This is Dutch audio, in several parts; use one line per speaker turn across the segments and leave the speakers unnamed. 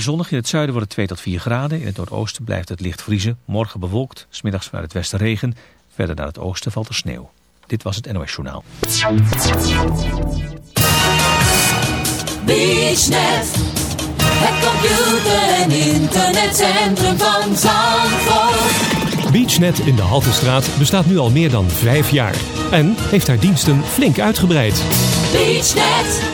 Zonnig in het zuiden wordt het 2 tot 4 graden. In het noordoosten blijft het licht vriezen. Morgen bewolkt, smiddags vanuit het westen regen. Verder naar het oosten valt er sneeuw. Dit was het NOS Journaal.
BeachNet, het computer- en internetcentrum van Zandvoort.
BeachNet in de Haltestraat bestaat nu al meer dan vijf jaar. En heeft haar diensten flink uitgebreid.
BeachNet,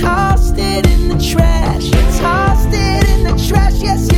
tossed it in the trash, tossed it in the trash, yes.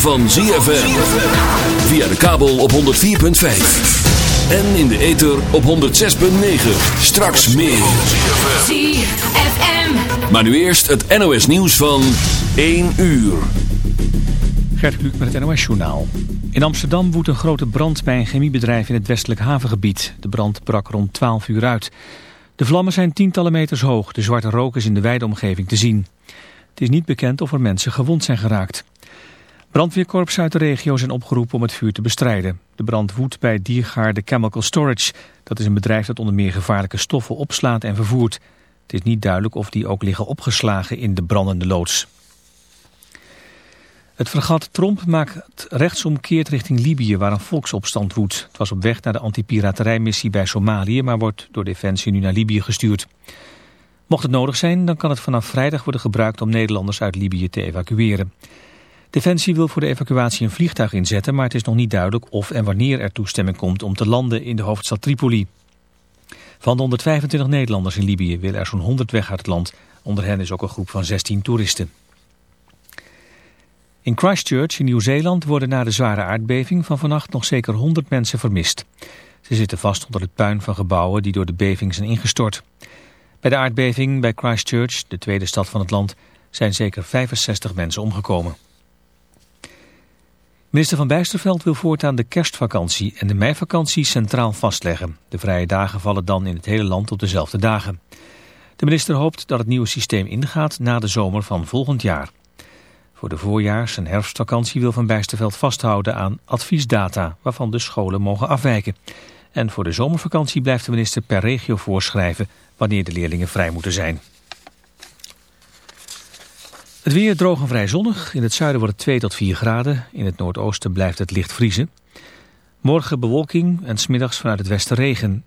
Van ZFM. Via de kabel op 104.5. En in de ether op 106.9. Straks meer.
ZFM.
Maar nu eerst het NOS nieuws van 1 uur.
Gert Kluk met het NOS Journaal. In Amsterdam woedt een grote brand bij een chemiebedrijf in het westelijk havengebied. De brand brak rond 12 uur uit. De vlammen zijn tientallen meters hoog. De zwarte rook is in de wijde omgeving te zien. Het is niet bekend of er mensen gewond zijn geraakt. Brandweerkorps uit de regio zijn opgeroepen om het vuur te bestrijden. De brand woedt bij Diergaarde Chemical Storage. Dat is een bedrijf dat onder meer gevaarlijke stoffen opslaat en vervoert. Het is niet duidelijk of die ook liggen opgeslagen in de brandende loods. Het fregat Tromp maakt rechtsomkeert richting Libië waar een volksopstand woedt. Het was op weg naar de antipiraterijmissie bij Somalië, maar wordt door Defensie nu naar Libië gestuurd. Mocht het nodig zijn, dan kan het vanaf vrijdag worden gebruikt om Nederlanders uit Libië te evacueren. Defensie wil voor de evacuatie een vliegtuig inzetten, maar het is nog niet duidelijk of en wanneer er toestemming komt om te landen in de hoofdstad Tripoli. Van de 125 Nederlanders in Libië willen er zo'n 100 weg uit het land. Onder hen is ook een groep van 16 toeristen. In Christchurch in Nieuw-Zeeland worden na de zware aardbeving van vannacht nog zeker 100 mensen vermist. Ze zitten vast onder het puin van gebouwen die door de beving zijn ingestort. Bij de aardbeving bij Christchurch, de tweede stad van het land, zijn zeker 65 mensen omgekomen. Minister van Bijsterveld wil voortaan de kerstvakantie en de meivakantie centraal vastleggen. De vrije dagen vallen dan in het hele land op dezelfde dagen. De minister hoopt dat het nieuwe systeem ingaat na de zomer van volgend jaar. Voor de voorjaars- en herfstvakantie wil Van Bijsterveld vasthouden aan adviesdata, waarvan de scholen mogen afwijken. En voor de zomervakantie blijft de minister per regio voorschrijven wanneer de leerlingen vrij moeten zijn. Het weer droog en vrij zonnig. In het zuiden wordt het 2 tot 4 graden. In het noordoosten blijft het licht vriezen. Morgen bewolking en smiddags vanuit het westen regen.